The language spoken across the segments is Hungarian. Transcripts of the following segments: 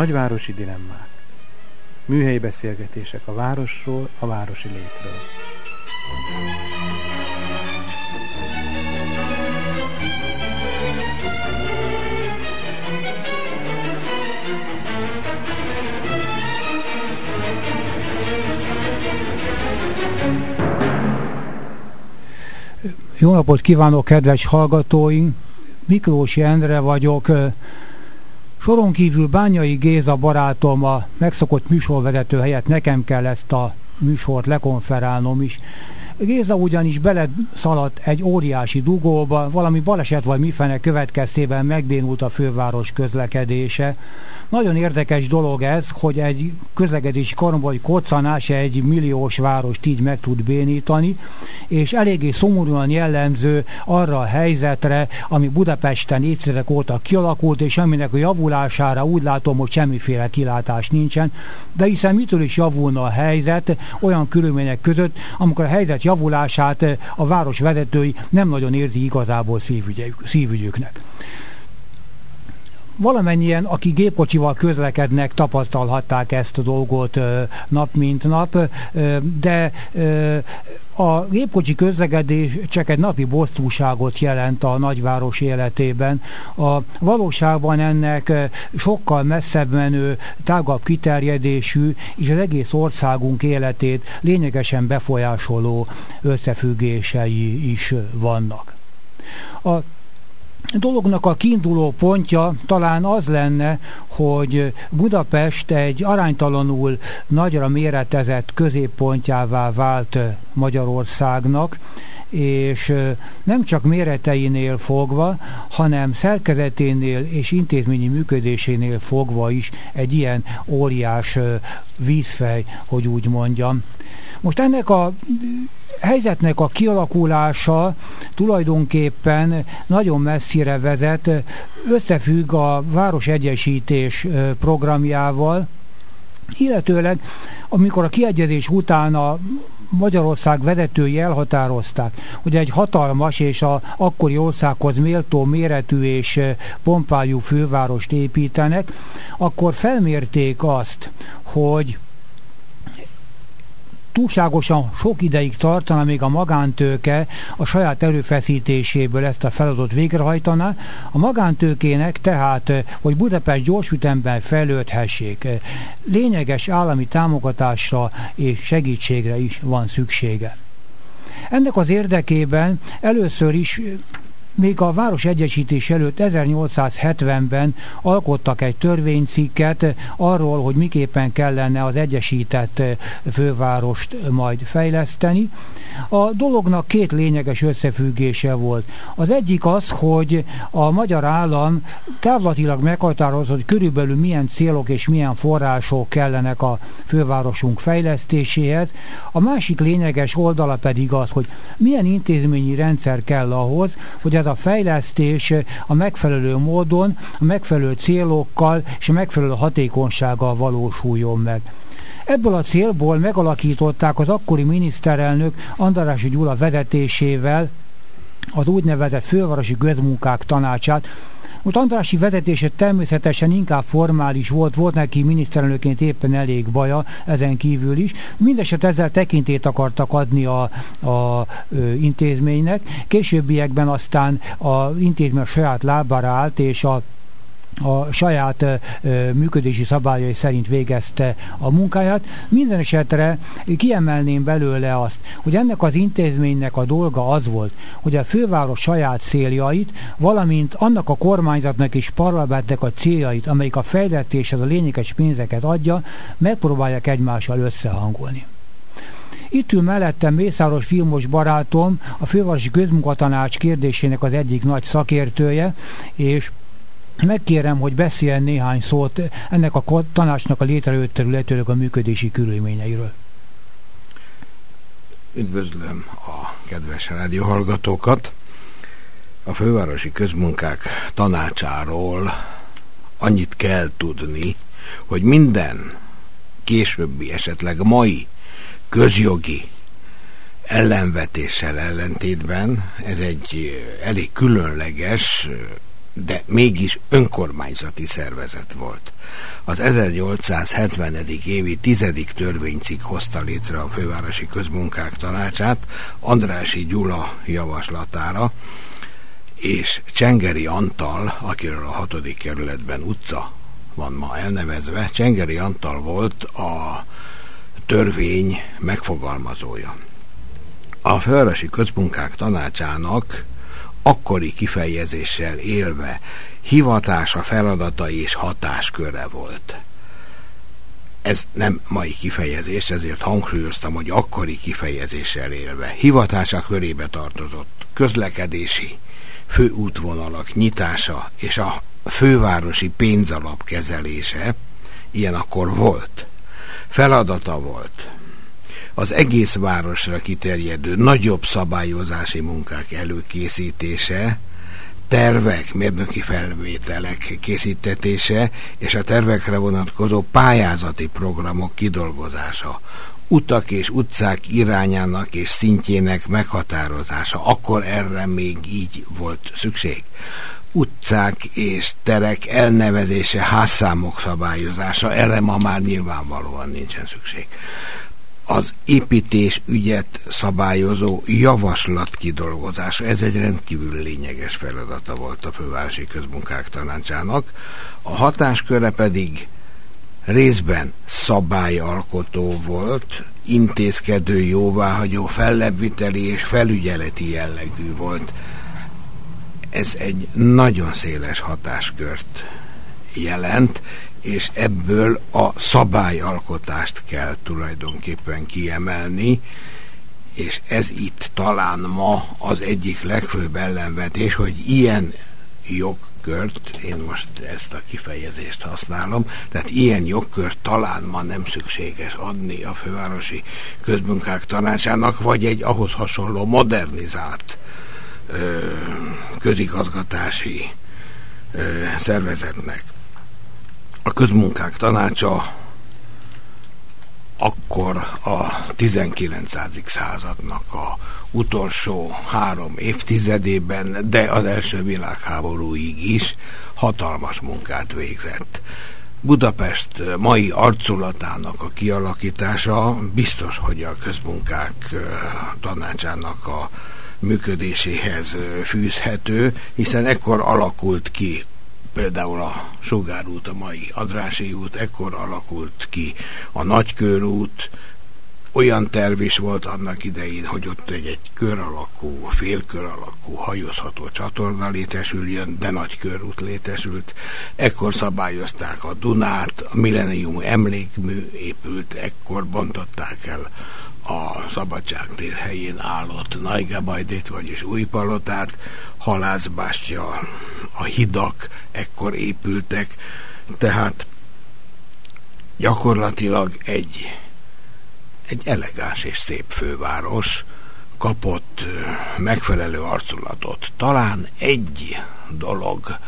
Nagyvárosi dilemmák. Műhelyi beszélgetések a városról, a városi létről. Jó napot kívánok, kedves hallgatóink! Miklós Endre vagyok, Soron kívül Bányai Géza barátom a megszokott műsorvezető helyett nekem kell ezt a műsort lekonferálnom is. Géza ugyanis beleszaladt egy óriási dugóba, valami baleset vagy mifene következtében megbénult a főváros közlekedése. Nagyon érdekes dolog ez, hogy egy közlekedési karomból koccanás egy milliós várost így meg tud bénítani, és eléggé szomorúan jellemző arra a helyzetre, ami Budapesten évtizedek óta kialakult, és aminek a javulására úgy látom, hogy semmiféle kilátás nincsen, de hiszen mitől is javulna a helyzet olyan körülmények között, amikor a helyzet javulását a város vezetői nem nagyon érzi igazából szívügyüknek valamennyien, aki gépkocsival közlekednek, tapasztalhatták ezt a dolgot nap mint nap, de a gépkocsi közlekedés csak egy napi bosszúságot jelent a nagyváros életében. A valóságban ennek sokkal messzebb menő, tágabb kiterjedésű és az egész országunk életét lényegesen befolyásoló összefüggései is vannak. A dolognak a kiinduló pontja talán az lenne, hogy Budapest egy aránytalanul nagyra méretezett középpontjává vált Magyarországnak, és nem csak méreteinél fogva, hanem szerkezeténél és intézményi működésénél fogva is egy ilyen óriás vízfej, hogy úgy mondjam. Most ennek a helyzetnek a kialakulása tulajdonképpen nagyon messzire vezet, összefügg a városegyesítés programjával, illetőleg amikor a kiegyezés után a Magyarország vezetői elhatározták, hogy egy hatalmas és a akkori országhoz méltó méretű és pompájú fővárost építenek, akkor felmérték azt, hogy túlságosan sok ideig tartana, még a magántőke a saját erőfeszítéséből ezt a feladatot végrehajtaná. A magántőkének tehát, hogy Budapest gyorsütemben fejlődhessék, lényeges állami támogatásra és segítségre is van szüksége. Ennek az érdekében először is még a város egyesítés előtt 1870-ben alkottak egy törvénycikket arról, hogy miképpen kellene az egyesített fővárost majd fejleszteni. A dolognak két lényeges összefüggése volt. Az egyik az, hogy a magyar állam távlatilag meghatározza, hogy körülbelül milyen célok és milyen források kellenek a fővárosunk fejlesztéséhez. A másik lényeges oldala pedig az, hogy milyen intézményi rendszer kell ahhoz, hogy ez a fejlesztés a megfelelő módon, a megfelelő célokkal és a megfelelő hatékonysággal valósuljon meg. Ebből a célból megalakították az akkori miniszterelnök Andarási Gyula vezetésével az úgynevezett fővárosi közmunkák tanácsát, most Andrási vezetése természetesen inkább formális volt, volt neki miniszterelnöként éppen elég baja ezen kívül is. Mindeneset ezzel tekintét akartak adni a, a ö, intézménynek. Későbbiekben aztán az intézmény a saját lábára állt, és a a saját működési szabályai szerint végezte a munkáját. Minden esetre kiemelném belőle azt, hogy ennek az intézménynek a dolga az volt, hogy a főváros saját céljait, valamint annak a kormányzatnak és parlamentnek a céljait, amelyik a fejlesztéshez a lényeges pénzeket adja, megpróbálják egymással összehangolni. Itt ül mellettem Mészáros Filmos barátom, a fővárosi közmunkatanács kérdésének az egyik nagy szakértője, és Megkérem, hogy beszéljen néhány szót ennek a tanácsnak a létrejött területéről, a működési körülményeiről. Üdvözlöm a kedves rádióhallgatókat! A fővárosi közmunkák tanácsáról annyit kell tudni, hogy minden későbbi, esetleg mai közjogi ellenvetéssel ellentétben ez egy elég különleges, de mégis önkormányzati szervezet volt. Az 1870. évi tizedik törvénycikk hozta létre a Fővárosi Közmunkák Tanácsát Andrási Gyula javaslatára, és Csengeri Antal, akiről a hatodik kerületben utca van ma elnevezve, Csengeri Antal volt a törvény megfogalmazója. A Fővárosi Közmunkák Tanácsának akkori kifejezéssel élve hivatása, feladatai és hatásköre volt. Ez nem mai kifejezés, ezért hangsúlyoztam, hogy akkori kifejezéssel élve. Hivatása körébe tartozott közlekedési főútvonalak nyitása és a fővárosi pénzalap kezelése, ilyen akkor volt. Feladata volt az egész városra kiterjedő nagyobb szabályozási munkák előkészítése, tervek, mérnöki felvételek készítetése és a tervekre vonatkozó pályázati programok kidolgozása, utak és utcák irányának és szintjének meghatározása. Akkor erre még így volt szükség. Utcák és terek elnevezése, házszámok szabályozása, erre ma már nyilvánvalóan nincsen szükség az építés ügyet szabályozó javaslat kidolgozása. Ez egy rendkívül lényeges feladata volt a Fővárosi Közmunkák Tanácsának. A hatásköre pedig részben szabályalkotó volt, intézkedő, jóváhagyó, fellebbviteli és felügyeleti jellegű volt. Ez egy nagyon széles hatáskört jelent, és ebből a szabályalkotást kell tulajdonképpen kiemelni, és ez itt talán ma az egyik legfőbb ellenvetés, hogy ilyen jogkört, én most ezt a kifejezést használom, tehát ilyen jogkört talán ma nem szükséges adni a fővárosi közmunkák tanácsának, vagy egy ahhoz hasonló modernizált ö, közigazgatási ö, szervezetnek a közmunkák tanácsa akkor a 19. századnak a utolsó három évtizedében, de az első világháborúig is hatalmas munkát végzett. Budapest mai arculatának a kialakítása biztos, hogy a közmunkák tanácsának a működéséhez fűzhető, hiszen ekkor alakult ki például a Sugárút, a mai Adrási út, ekkor alakult ki a Nagykörút, olyan terv is volt annak idején, hogy ott egy, egy kör alakú, félkör alakú, hajózható csatorna létesüljön, de nagy körút létesült. Ekkor szabályozták a Dunát, a Millennium emlékmű épült, ekkor bontották el a Szabadságtér helyén állott Najgebajdét, vagyis Újpalotát, halászbástya, a hidak ekkor épültek, tehát gyakorlatilag egy, egy elegáns és szép főváros kapott megfelelő arculatot. Talán egy dolog,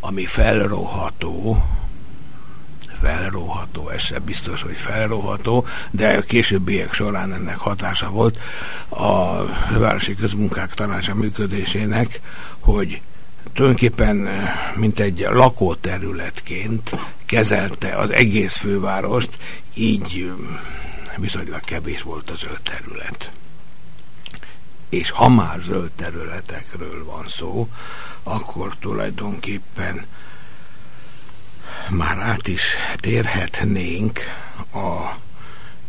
ami felróható, felróható, ez sem biztos, hogy felróható, de a későbbiek során ennek hatása volt a Városi Közmunkák Tanácsa működésének, hogy tulajdonképpen mint egy lakóterületként kezelte az egész fővárost, így viszonylag kevés volt a zöld terület. És ha már zöld területekről van szó, akkor tulajdonképpen már át is térhetnénk a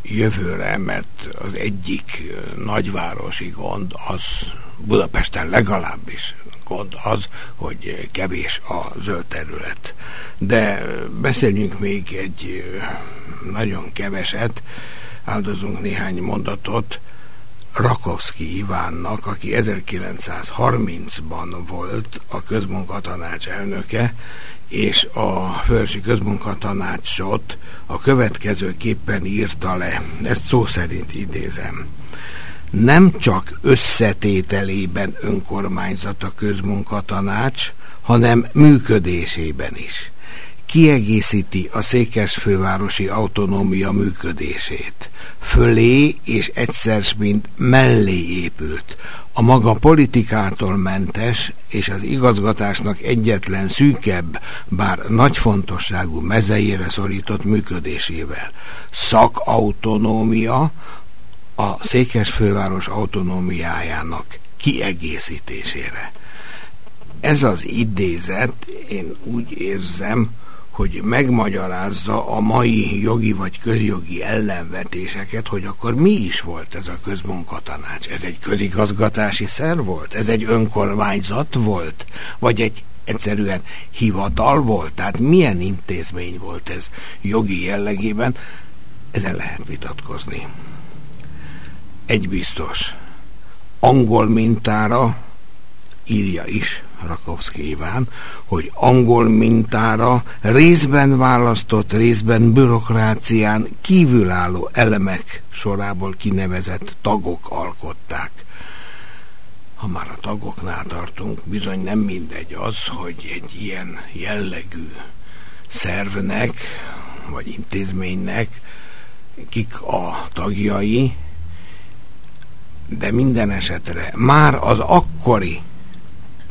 jövőre, mert az egyik nagyvárosi gond az Budapesten legalábbis gond az, hogy kevés a zöld terület. De beszéljünk még egy nagyon keveset, áldozunk néhány mondatot Rakovszki Ivánnak, aki 1930-ban volt a közmunkatanács elnöke, és a Fölsi Közmunkatanácsot a következőképpen írta le, ezt szó szerint idézem. Nem csak összetételében önkormányzat a közmunkatanács, hanem működésében is kiegészíti a székesfővárosi autonómia működését. Fölé és egyszer mint mellé épült. A maga politikától mentes és az igazgatásnak egyetlen szűkebb, bár nagy fontosságú mezeire szorított működésével. Szakautonómia a székesfőváros autonómiájának kiegészítésére. Ez az idézet, én úgy érzem, hogy megmagyarázza a mai jogi vagy közjogi ellenvetéseket, hogy akkor mi is volt ez a közmunkatanács? Ez egy közigazgatási szerv volt? Ez egy önkormányzat volt? Vagy egy egyszerűen hivatal volt? Tehát milyen intézmény volt ez jogi jellegében? Ezen lehet vitatkozni. Egy biztos. Angol mintára írja is Rakowski Iván, hogy angol mintára részben választott, részben bürokrácián kívülálló elemek sorából kinevezett tagok alkották. Ha már a tagoknál tartunk, bizony nem mindegy az, hogy egy ilyen jellegű szervnek, vagy intézménynek kik a tagjai, de minden esetre már az akkori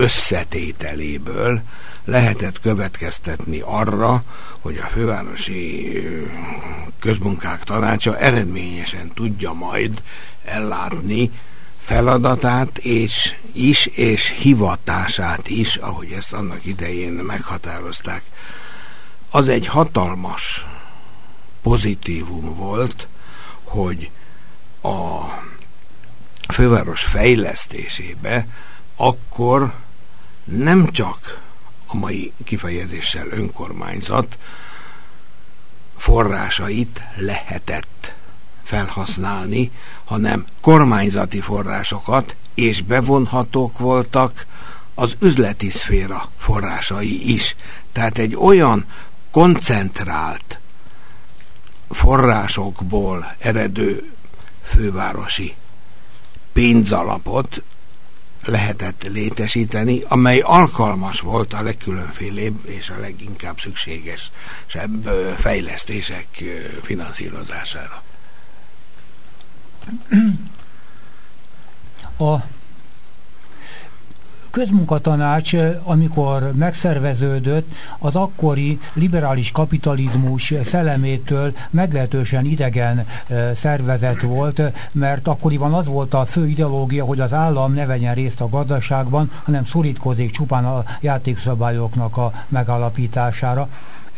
összetételéből lehetett következtetni arra, hogy a fővárosi közmunkák tanácsa eredményesen tudja majd ellátni feladatát és is, és hivatását is, ahogy ezt annak idején meghatározták. Az egy hatalmas pozitívum volt, hogy a főváros fejlesztésébe akkor nem csak a mai kifejezéssel önkormányzat forrásait lehetett felhasználni, hanem kormányzati forrásokat, és bevonhatók voltak az üzleti szféra forrásai is. Tehát egy olyan koncentrált forrásokból eredő fővárosi pénzalapot lehetett létesíteni, amely alkalmas volt a legkülönfélébb és a leginkább szükségesebb fejlesztések finanszírozására. A közmunkatanács, amikor megszerveződött, az akkori liberális kapitalizmus szellemétől meglehetősen idegen szervezet volt, mert akkoriban az volt a fő ideológia, hogy az állam ne vegyen részt a gazdaságban, hanem szorítkozik csupán a játékszabályoknak a megalapítására.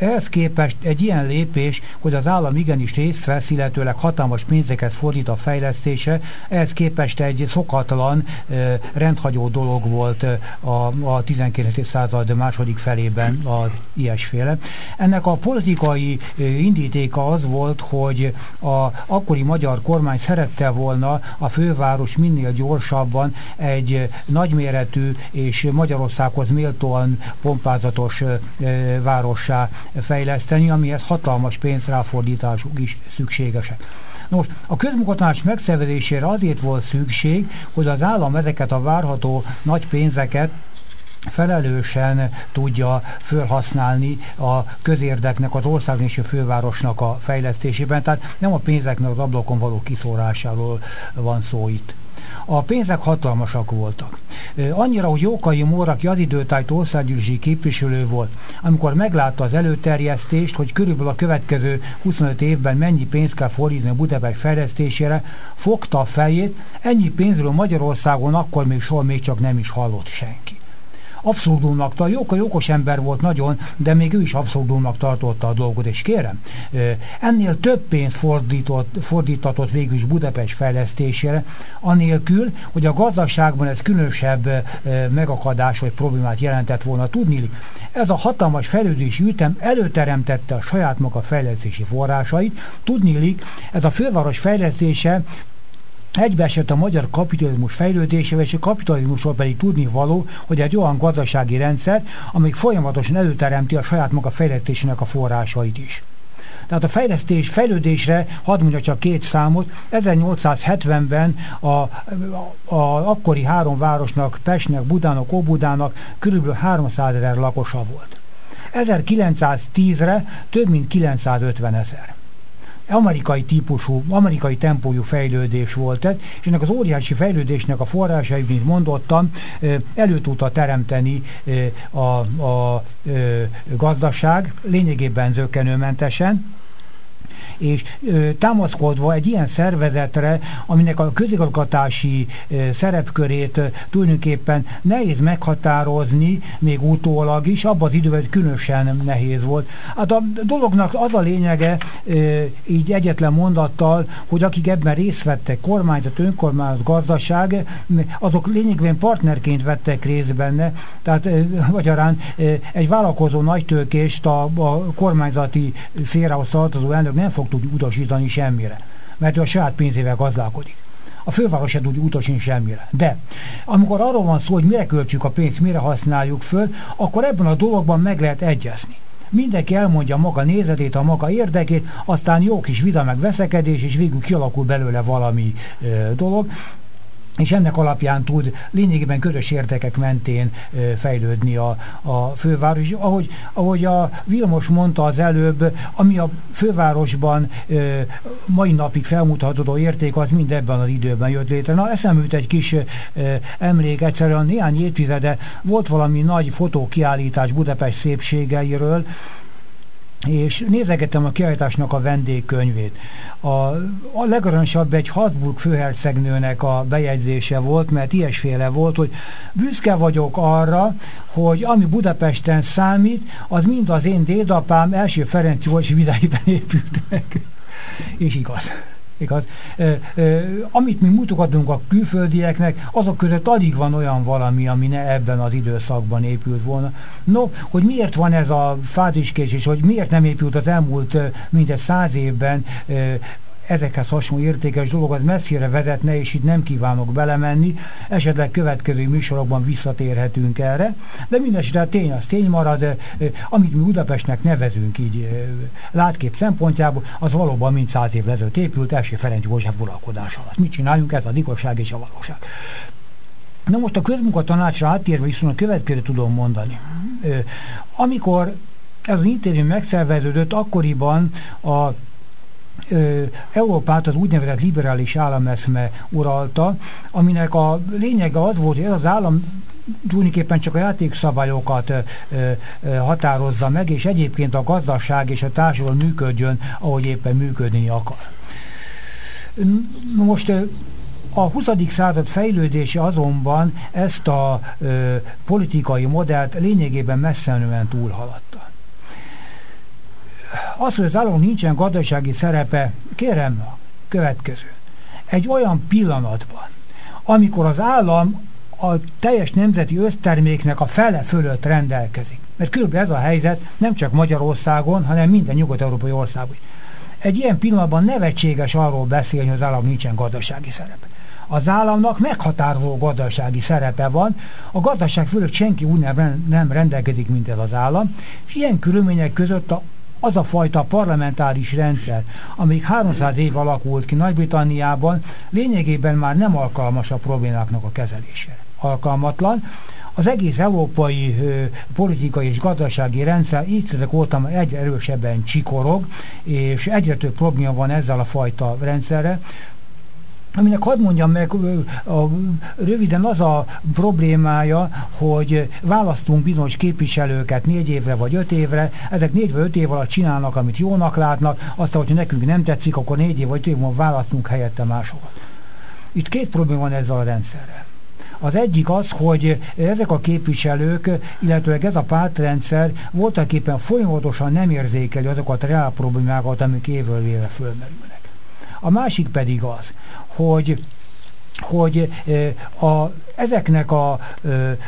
Ehhez képest egy ilyen lépés, hogy az állam igenis részt vesz, illetőleg hatalmas pénzeket fordít a fejlesztése, ehhez képest egy szokatlan, rendhagyó dolog volt a, a 19. század második felében az ilyesféle. Ennek a politikai indítéka az volt, hogy a akkori magyar kormány szerette volna a főváros minél gyorsabban egy nagyméretű és Magyarországhoz méltóan pompázatos várossá fejleszteni, amihez hatalmas pénzráfordításuk is szükségesek. Nos, a közmunkatanács megszervezésére azért volt szükség, hogy az állam ezeket a várható nagy pénzeket felelősen tudja felhasználni a közérdeknek, az ország és a fővárosnak a fejlesztésében, tehát nem a pénzeknek az ablakon való kiszórásáról van szó itt. A pénzek hatalmasak voltak. Annyira, hogy Jókai Mór, aki az időtájt országgyűlési képviselő volt, amikor meglátta az előterjesztést, hogy körülbelül a következő 25 évben mennyi pénzt kell fordítani a Budapest fejlesztésére, fogta a fejét, ennyi pénzről Magyarországon akkor még soha még csak nem is hallott senki abszurdumnak tart. Jóka jókos ember volt nagyon, de még ő is abszurdumnak tartotta a dolgot, és kérem, ennél több pénzt fordított, fordítatott végül is Budapest fejlesztésére, anélkül, hogy a gazdaságban ez különösebb megakadás vagy problémát jelentett volna tudni. Ez a hatalmas fejlődési ütem előteremtette a saját maga fejlesztési forrásait. Tudnilik, ez a főváros fejlesztése egybeesett a magyar kapitalizmus fejlődésével, és a kapitalizmusról pedig tudni való, hogy egy olyan gazdasági rendszer, amik folyamatosan előteremti a saját maga fejlesztésének a forrásait is. Tehát a fejlesztés, fejlődésre, hadd mondja csak két számot, 1870-ben a, a, a akkori három városnak, Pestnek, Budának, Óbudának körülbelül 300 ezer lakosa volt. 1910-re több mint 950 ezer amerikai típusú, amerikai tempójú fejlődés volt ez, és ennek az óriási fejlődésnek a forrásai, mint mondottam, elő tudta teremteni a, a, a gazdaság, lényegében zökkenőmentesen, és támaszkodva egy ilyen szervezetre, aminek a közigazgatási szerepkörét tulajdonképpen nehéz meghatározni, még utólag is, abban az időben különösen nehéz volt. Hát a dolognak az a lényege, így egyetlen mondattal, hogy akik ebben részt vettek, kormányzat, önkormányzat, gazdaság, azok lényegében partnerként vettek részt benne, tehát magyarán egy vállalkozó nagytőkést a, a kormányzati szférához tartozó elnök nem fog tudni utasítani semmire, mert ő a saját pénzével gazdálkodik. A főváros se tud utasítani semmire. De amikor arról van szó, hogy mire költsük a pénzt, mire használjuk föl, akkor ebben a dologban meg lehet egyezni. Mindenki elmondja maga nézetét, a maga érdekét, aztán jó kis vida meg veszekedés, és végül kialakul belőle valami ö, dolog és ennek alapján tud lényegében közös érdekek mentén fejlődni a, a főváros. Ahogy, ahogy a Vilmos mondta az előbb, ami a fővárosban mai napig felmutatható érték, az mind ebben az időben jött létre. Na, eszembe egy kis emlék, egyszerűen néhány évtizede volt valami nagy fotókiállítás Budapest szépségeiről, és nézegettem a kiállításnak a vendégkönyvét. A, a legaransabb egy Habsburg főhercegnőnek a bejegyzése volt, mert ilyesféle volt, hogy büszke vagyok arra, hogy ami Budapesten számít, az mind az én dédapám első Ferenc József vidáiben épült meg. És igaz igaz? E, e, amit mi mutogatunk a külföldieknek, azok között alig van olyan valami, ami ne ebben az időszakban épült volna. No, hogy miért van ez a fáziskés, és hogy miért nem épült az elmúlt mindegy száz évben ezekhez hasonló értékes dolog az messzire vezetne, és itt nem kívánok belemenni, esetleg következő műsorokban visszatérhetünk erre, de mindesetre a tény az tény marad, amit mi Budapestnek nevezünk így látkép szempontjából, az valóban mint száz év ezelőtt épült, első Ferenc József uralkodás alatt. Mit csináljunk? Ez a igazság és a valóság. Na most a közmunkatanácsra áttérve viszont a következő tudom mondani. Amikor ez az intézmény megszerveződött, akkoriban a Európát az úgynevezett liberális állameszme uralta, aminek a lényege az volt, hogy ez az állam tulajdonképpen csak a játékszabályokat ö, ö, határozza meg, és egyébként a gazdaság és a társadalom működjön, ahogy éppen működni akar. Most a 20. század fejlődése azonban ezt a ö, politikai modellt lényegében messze túlhaladta az, hogy az államok nincsen gazdasági szerepe, kérem, következő. Egy olyan pillanatban, amikor az állam a teljes nemzeti összterméknek a fele fölött rendelkezik. Mert körülbelül ez a helyzet nem csak Magyarországon, hanem minden nyugat-európai országban. Egy ilyen pillanatban nevetséges arról beszélni, hogy az állam nincsen gazdasági szerepe. Az államnak meghatározó gazdasági szerepe van, a gazdaság fölött senki úgy nem rendelkezik, mint ez az állam, és ilyen körülmények között a az a fajta parlamentáris rendszer, amelyik 300 év alakult ki Nagy-Britanniában, lényegében már nem alkalmas a problémáknak a kezelésére. Alkalmatlan. Az egész európai ö, politikai és gazdasági rendszer évtizedek óta egyre erősebben csikorog, és egyre több probléma van ezzel a fajta rendszerre aminek hadd mondjam meg, a, röviden az a problémája, hogy választunk bizonyos képviselőket négy évre vagy öt évre, ezek négy vagy öt év alatt csinálnak, amit jónak látnak, aztán, hogyha nekünk nem tetszik, akkor négy év vagy öt év múlva választunk helyette másokat. Itt két probléma van ezzel a rendszerrel. Az egyik az, hogy ezek a képviselők, illetőleg ez a pártrendszer voltak éppen folyamatosan nem érzékeli azokat a reál problémákat, amik évről évre fölmerülnek. A másik pedig az, hogy hogy a, ezeknek a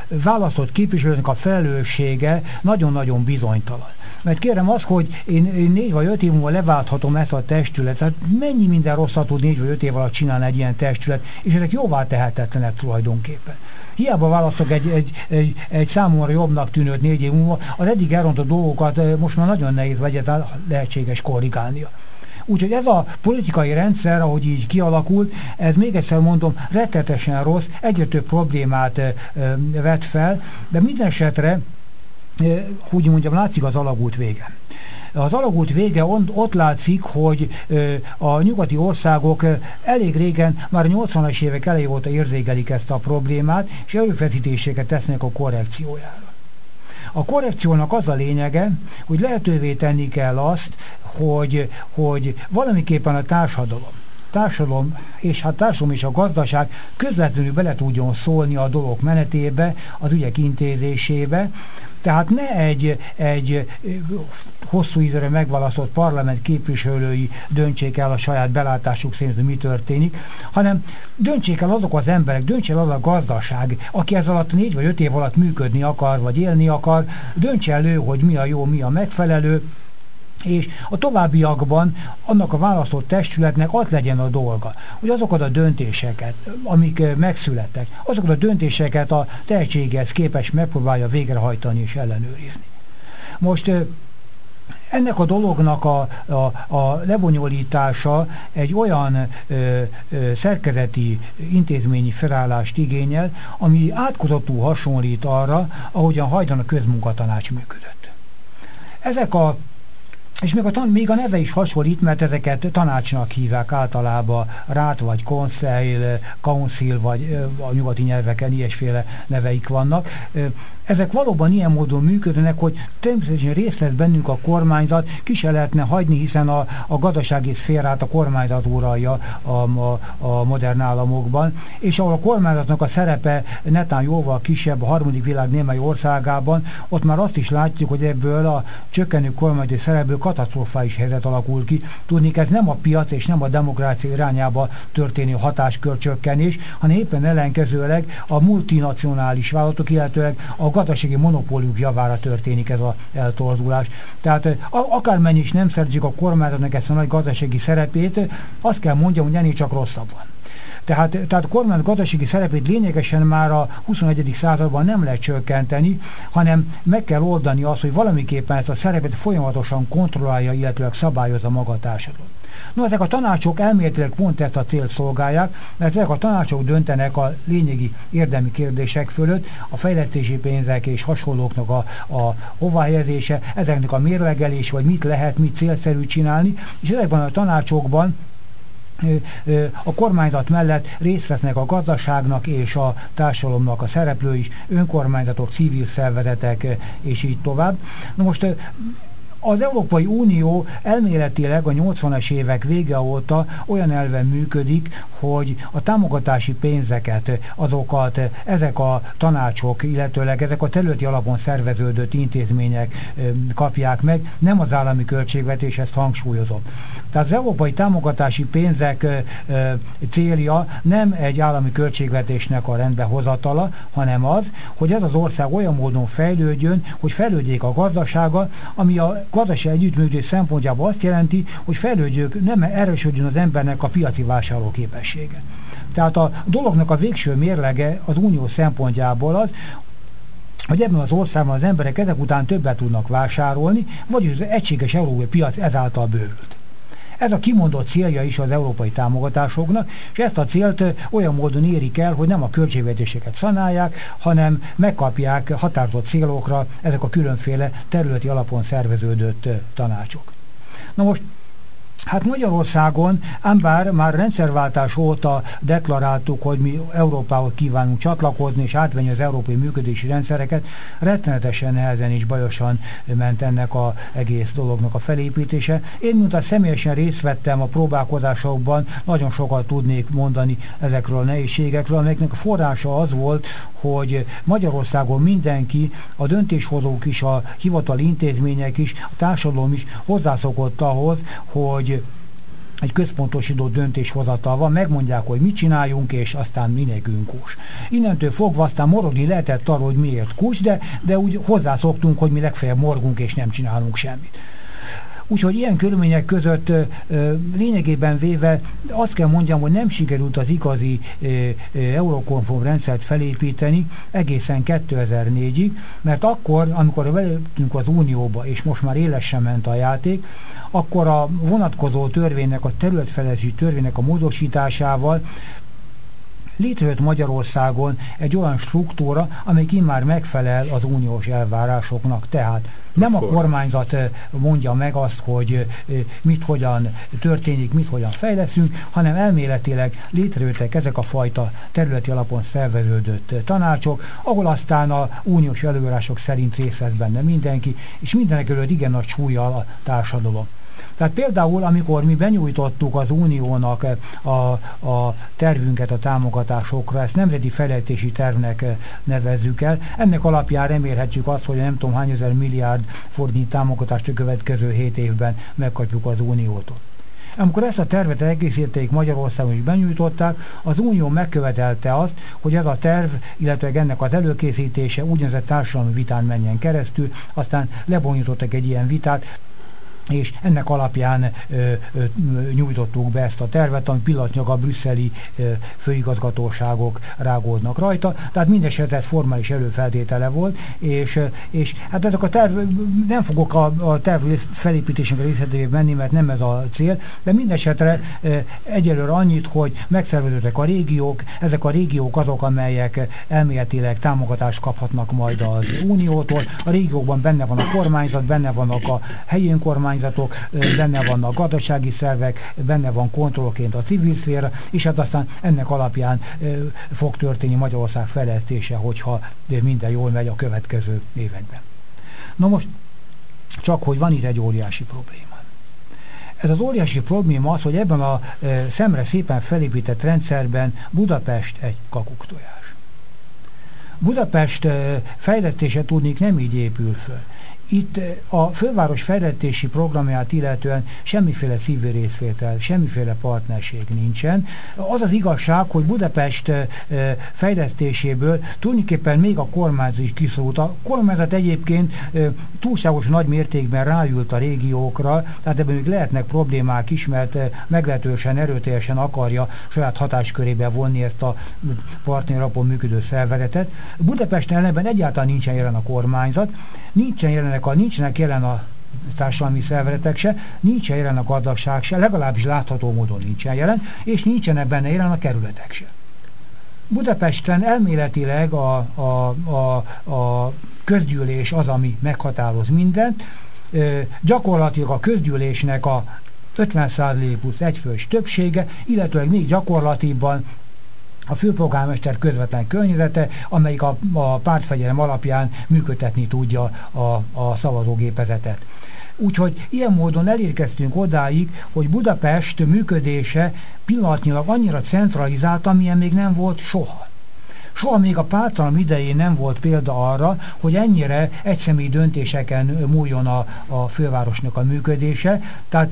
választott képviselőknek a felelőssége nagyon-nagyon bizonytalan. Mert kérem az, hogy én, én négy vagy öt év múlva leválthatom ezt a testületet, mennyi minden rosszat tud négy vagy öt év alatt csinálni egy ilyen testület, és ezek jóvá tehetetlenek tulajdonképpen. Hiába választok egy, egy, egy, egy számomra jobbnak tűnőt négy év múlva, az eddig elrontott dolgokat most már nagyon nehéz vagy lehetséges korrigálnia. Úgyhogy ez a politikai rendszer, ahogy így kialakult, ez még egyszer mondom, rettetesen rossz, egyre több problémát vet fel, de minden esetre úgy mondjam, látszik az alagút vége. Az alagút vége ott látszik, hogy a nyugati országok elég régen, már 80-as évek elejé óta érzékelik ezt a problémát, és erőfeszítéseket tesznek a korrekciójára. A korrekciónak az a lényege, hogy lehetővé tenni kell azt, hogy, hogy valamiképpen a társadalom, társadalom és hát társadalom és a gazdaság közvetlenül bele tudjon szólni a dolog menetébe, az ügyek intézésébe, tehát ne egy, egy hosszú időre megválasztott parlament képviselői döntsék el a saját belátásuk szerint, hogy mi történik, hanem döntsék el azok az emberek, döntse el az a gazdaság, aki ez alatt négy vagy öt év alatt működni akar, vagy élni akar, döntse el ő, hogy mi a jó, mi a megfelelő, és a továbbiakban annak a választott testületnek az legyen a dolga, hogy azokat a döntéseket, amik megszülettek, azokat a döntéseket a tehetséghez képes megpróbálja végrehajtani és ellenőrizni. Most ennek a dolognak a, a, a lebonyolítása egy olyan ö, ö, szerkezeti intézményi felállást igényel, ami átkutató hasonlít arra, ahogyan hajdan a közmunkatanács működött. Ezek a és még a, tan még a neve is hasonlít, mert ezeket tanácsnak hívják általában. Rát, vagy conseil, council, vagy a nyugati nyelveken ilyesféle neveik vannak ezek valóban ilyen módon működnek, hogy természetesen részt vesz bennünk a kormányzat, ki se lehetne hagyni, hiszen a, a gazdasági szférát a kormányzat uralja a, a, a modern államokban, és ahol a kormányzatnak a szerepe netán jóval kisebb a harmadik világ némely országában, ott már azt is látjuk, hogy ebből a csökkenő kormányzati szerepből katasztrofális helyzet alakul ki. Tudni, ez nem a piac és nem a demokrácia irányába történő hatáskörcsökkenés, hanem éppen ellenkezőleg a multinacionális vállalatok, illetőleg a gazdasági monopóliuk javára történik ez az eltorzulás. Tehát akármennyi is nem szerzik a kormányzatnak ezt a nagy gazdasági szerepét, azt kell mondjam, hogy ennél csak rosszabb van. Tehát, tehát a kormány gazdasági szerepét lényegesen már a 21. században nem lehet csökkenteni, hanem meg kell oldani azt, hogy valamiképpen ezt a szerepet folyamatosan kontrollálja, illetőleg szabályozza maga a társadalom. No, ezek a tanácsok elméletileg pont ezt a célt szolgálják, mert ezek a tanácsok döntenek a lényegi érdemi kérdések fölött, a fejlesztési pénzek és hasonlóknak a, a hovahelyezése, ezeknek a mérlegelés, vagy mit lehet, mit célszerű csinálni, és ezekben a tanácsokban a kormányzat mellett részt vesznek a gazdaságnak és a társadalomnak a szereplő is, önkormányzatok, civil szervezetek és így tovább. Na most az Európai Unió elméletileg a 80-as évek vége óta olyan elven működik, hogy a támogatási pénzeket, azokat ezek a tanácsok, illetőleg ezek a területi alapon szerveződött intézmények kapják meg, nem az állami költségvetés, ezt hangsúlyozom. Tehát az európai támogatási pénzek célja nem egy állami költségvetésnek a rendbehozatala, hanem az, hogy ez az ország olyan módon fejlődjön, hogy fejlődjék a gazdasága, ami a gazdaság együttműködés szempontjából azt jelenti, hogy fejlődjük, nem erősödjön az embernek a piaci vásárló képessége. Tehát a dolognak a végső mérlege az unió szempontjából az, hogy ebben az országban az emberek ezek után többet tudnak vásárolni, vagy az egységes európai piac ezáltal bővült. Ez a kimondott célja is az európai támogatásoknak, és ezt a célt olyan módon érik el, hogy nem a költségvetéseket szanálják, hanem megkapják határozott célokra ezek a különféle területi alapon szerveződött tanácsok. Na most Hát Magyarországon, ám bár már rendszerváltás óta deklaráltuk, hogy mi Európához kívánunk csatlakozni és átvenni az európai működési rendszereket, rettenetesen nehezen és bajosan ment ennek az egész dolognak a felépítése. Én, mint a személyesen részt vettem a próbálkozásokban, nagyon sokat tudnék mondani ezekről a nehézségekről, amelyeknek a forrása az volt, hogy Magyarországon mindenki, a döntéshozók is, a hivatali intézmények is, a társadalom is hozzászokott ahhoz, hogy egy központosító döntéshozatal van, megmondják, hogy mit csináljunk, és aztán mindenkünk kus. Innentől fogva aztán morogni lehetett arról, hogy miért kus, de, de úgy hozzászoktunk, hogy mi legfeljebb morgunk, és nem csinálunk semmit. Úgyhogy ilyen körülmények között lényegében véve azt kell mondjam, hogy nem sikerült az igazi eurokonform rendszert felépíteni egészen 2004-ig, mert akkor, amikor beléptünk az Unióba, és most már élesen ment a játék, akkor a vonatkozó törvénynek, a területfelezési törvénynek a módosításával létrejött Magyarországon egy olyan struktúra, amely immár megfelel az uniós elvárásoknak. Tehát nem a kormányzat mondja meg azt, hogy mit hogyan történik, mit hogyan fejleszünk, hanem elméletileg létrejöttek ezek a fajta területi alapon szerveződött tanácsok, ahol aztán a uniós előírások szerint részt vesz benne mindenki, és mindenek előtt igen nagy súlyjal a társadalom. Tehát például, amikor mi benyújtottuk az Uniónak a, a tervünket a támogatásokra, ezt nemzeti fejlesztési tervnek nevezzük el, ennek alapján remélhetjük azt, hogy nem tudom hány ezer milliárd forintnyi támogatást a következő 7 évben megkapjuk az Uniótól. Amikor ezt a tervet egészítették Magyarországon is benyújtották, az Unió megkövetelte azt, hogy ez a terv, illetve ennek az előkészítése úgynevezett társadalmi vitán menjen keresztül, aztán lebonyítottak egy ilyen vitát, és ennek alapján ö, ö, nyújtottuk be ezt a tervet, ami pillanatnyilag a brüsszeli ö, főigazgatóságok rágódnak rajta, tehát mindesetre formális előfeltétele volt, és, és hát ezek a terv, nem fogok a, a terv felépítésének részletébe menni, mert nem ez a cél, de mindesetre ö, egyelőre annyit, hogy megszerveződtek a régiók, ezek a régiók azok, amelyek elméletileg támogatást kaphatnak majd az Uniótól, a régiókban benne van a kormányzat, benne vannak a helyi önkormányzat, önkormányzatok, benne vannak gazdasági szervek, benne van kontrollként a civil szféra, és hát aztán ennek alapján fog történni Magyarország fejlesztése, hogyha minden jól megy a következő években. Na most, csak hogy van itt egy óriási probléma. Ez az óriási probléma az, hogy ebben a szemre szépen felépített rendszerben Budapest egy kakuktojás. Budapest fejlesztése tudnék nem így épül föl. Itt eh, a főváros fejlesztési programját illetően semmiféle civil részvétel, semmiféle partnerség nincsen. Az az igazság, hogy Budapest eh, eh, fejlesztéséből tulajdonképpen még a kormányzat is kiszorult. A kormányzat egyébként túlságos nagy mértékben ráült a régiókra, tehát ebben még lehetnek problémák is, mert meglehetősen erőteljesen akarja saját hatáskörébe vonni ezt a partneralapon működő szervezetet. Budapesten ellenben egyáltalán nincsen jelen a kormányzat, nincsen jelenek a, nincsenek jelen a társadalmi szervezetek se, nincsen jelen a gazdagság se, legalábbis látható módon nincsen jelen, és nincsenek benne jelen a kerületek se. Budapesten elméletileg a, a, a, a közgyűlés az, ami meghatároz mindent, gyakorlatilag a közgyűlésnek a 50% plusz egyfős többsége, illetőleg még gyakorlatiban a főpolgármester közvetlen környezete, amelyik a, a pártfegyelem alapján működtetni tudja a, a szavazógépezetet. Úgyhogy ilyen módon elérkeztünk odáig, hogy Budapest működése pillanatnyilag annyira centralizált, amilyen még nem volt soha. Soha még a pártalom idején nem volt példa arra, hogy ennyire egyszemélyi döntéseken múljon a, a fővárosnak a működése. Tehát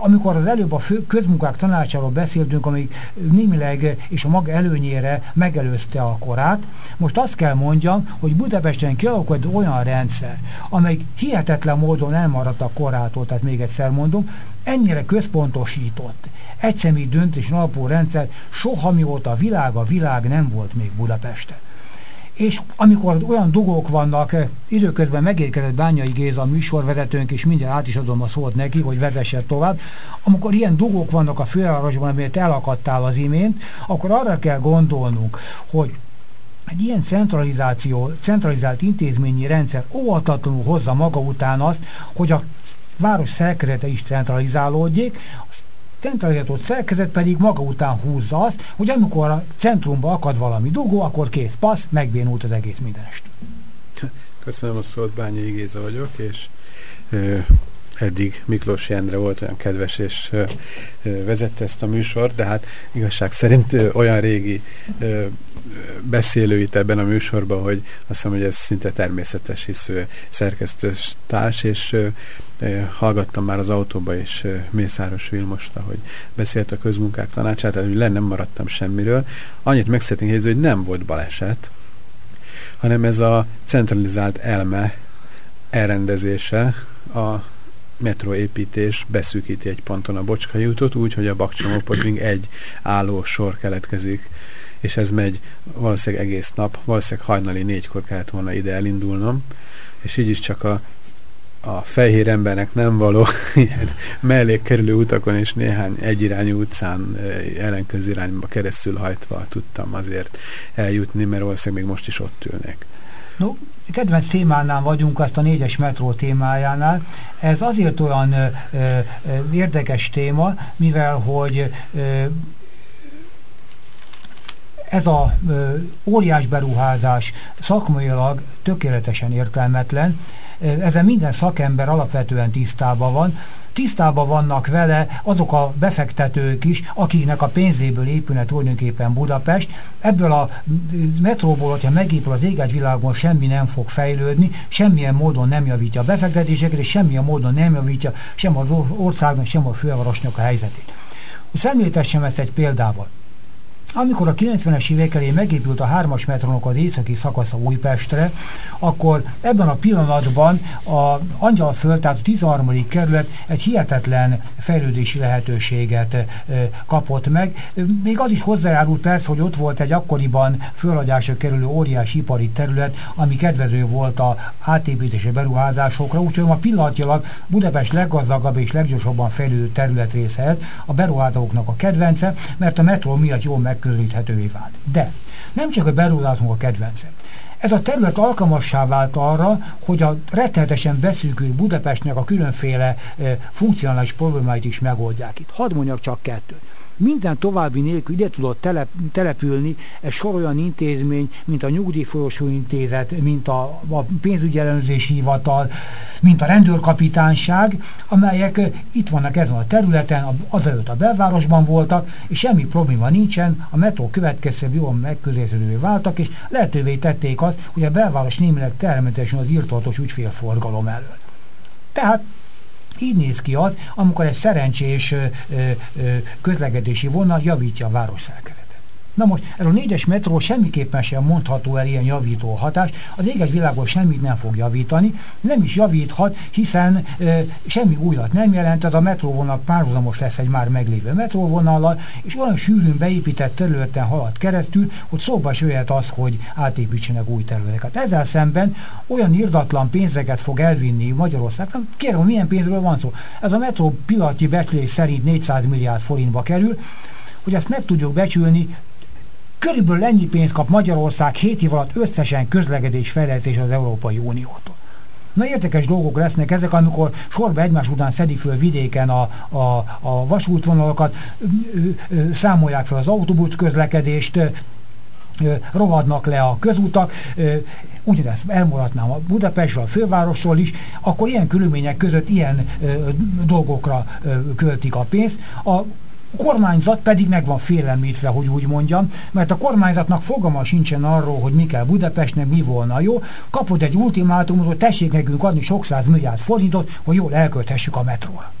amikor az előbb a fő, közmunkák tanácsáról beszéltünk, amelyik némileg és a maga előnyére megelőzte a korát, most azt kell mondjam, hogy Budapesten kialakult olyan rendszer, amely hihetetlen módon elmaradt a korától, tehát még egyszer mondom, ennyire központosított, egyszemélyi döntés alapú rendszer soha mióta a világ, a világ nem volt még Budapesten. És amikor olyan dugók vannak, eh, időközben megérkezett Bányai Géza a műsorvezetőnk, és mindjárt át is adom a szót neki, hogy vezesse tovább. Amikor ilyen dugók vannak a fővárosban, amelyet elakadtál az imént, akkor arra kell gondolnunk, hogy egy ilyen centralizáció, centralizált intézményi rendszer óvatatlanul hozza maga után azt, hogy a város szerkezete is centralizálódjék, a centralizátott szerkezet pedig maga után húzza azt, hogy amikor a centrumba akad valami dugó, akkor kész passz, megbénult az egész mindenest. Köszönöm a szót, Bányi Géza vagyok, és ö, eddig Miklós Jendre volt olyan kedves, és ö, ö, vezette ezt a műsort, de hát igazság szerint ö, olyan régi ö, beszélő itt ebben a műsorban, hogy azt hiszem, hogy ez szinte természetes, hisz szerkesztős társ, és ö, hallgattam már az autóba, és Mészáros Vilmost, hogy beszélt a közmunkák tanácsát, tehát hogy le nem maradtam semmiről. Annyit meg szeretnénk hogy nem volt baleset, hanem ez a centralizált elme elrendezése a metroépítés beszűkíti egy ponton a Bocskai útot, úgy, hogy a Bakcsomópodig egy álló sor keletkezik, és ez megy valószínűleg egész nap, valószínűleg hajnali négykor kellett volna ide elindulnom, és így is csak a a fehér embernek nem való mellékkerülő utakon és néhány egyirányú utcán ellenközirányba keresztül hajtva tudtam azért eljutni, mert valószínűleg még most is ott ülnék. No, kedvenc témánál vagyunk, azt a négyes metró témájánál. Ez azért olyan ö, ö, érdekes téma, mivel hogy ö, ez a ö, óriás beruházás szakmailag tökéletesen értelmetlen, ezen minden szakember alapvetően tisztában van, tisztában vannak vele azok a befektetők is, akiknek a pénzéből épülne tulajdonképpen Budapest. Ebből a metróból, hogyha megépül az éget világban, semmi nem fog fejlődni, semmilyen módon nem javítja a befektetéseket, és semmilyen módon nem javítja sem az országnak, sem a fővárosnak a helyzetét. Szemléltessem ezt egy példával. Amikor a 90-es évek elé megépült a hármas metronok az északi szakasza Újpestre, akkor ebben a pillanatban a Angyalföld, tehát a 13. kerület egy hihetetlen fejlődési lehetőséget kapott meg. Még az is hozzájárult persze, hogy ott volt egy akkoriban föladásra kerülő óriási ipari terület, ami kedvező volt a átépítési beruházásokra, úgyhogy ma pillanatilag Budapest leggazdagabb és leggyorsabban fejlődő területrésze a beruházóknak a kedvence, mert a metró miatt jól meg megközelíthetővé vált. De nem csak a beruházunk a kedvence. Ez a terület alkalmassá vált arra, hogy a rettenetesen beszűkült Budapestnek a különféle e, funkcionális problémáit is megoldják itt. Hadd mondjak csak kettőt minden további nélkül ide tudott telep, települni egy sor olyan intézmény, mint a nyugdíjfolyosó intézet, mint a, a pénzügyi ellenőrzési hivatal, mint a rendőrkapitányság, amelyek itt vannak ezen a területen, azelőtt a belvárosban voltak, és semmi probléma nincsen, a metró következőbb jól megközelíthetővé váltak, és lehetővé tették azt, hogy a belváros némileg természetesen az írtatos ügyfélforgalom elől. Tehát így néz ki az, amikor egy szerencsés ö, ö, közlekedési vonal javítja a város. Na most, ez a négyes metró semmiképpen sem mondható el ilyen javító hatás, az világos semmit nem fog javítani, nem is javíthat, hiszen e, semmi újat nem jelent, ez a metróvonal párhuzamos lesz egy már meglévő metróvonallal, és olyan sűrűn beépített területen halad keresztül, hogy szóba is jöhet az, hogy átépítsenek új területeket. Ezzel szemben olyan irdatlan pénzeket fog elvinni Magyarország, nem kérem, milyen pénzről van szó. Ez a metró pillanatnyi becslés szerint 400 milliárd forintba kerül, hogy ezt meg tudjuk becsülni, Körülbelül ennyi pénzt kap Magyarország 7 év alatt összesen közlekedés fejlesztés az Európai Uniótól. Na érdekes dolgok lesznek ezek, amikor sorba egymás után szedik föl vidéken a, a, a vasútvonalakat, számolják fel az autóbusz közlekedést, rohadnak le a közútak, ugyanezt elmaradnám a Budapestről, a fővárosról is, akkor ilyen körülmények között ilyen ö, dolgokra ö, költik a pénzt. A a kormányzat pedig meg van félemlítve, hogy úgy mondjam, mert a kormányzatnak fogama sincsen arról, hogy mi kell Budapestnek, mi volna jó. Kapod egy ultimátumot, hogy tessék nekünk adni sok száz milliárd forintot, hogy jól elkölthessük a metróra.